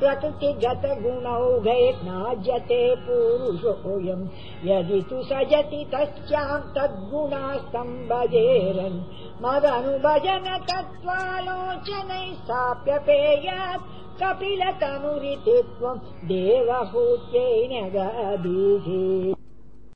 प्रकृतिगत गत गुणौ नाजते पूरुषोऽयम्। यदि तु सजति तस्याम् तद्गुणास्तम्भजेरन्। मदनुभजन तत्त्वालोचनैः स्थाप्यपेयात् कपिलतनुरिति त्वम् देवपूर्ते न्यगाभिः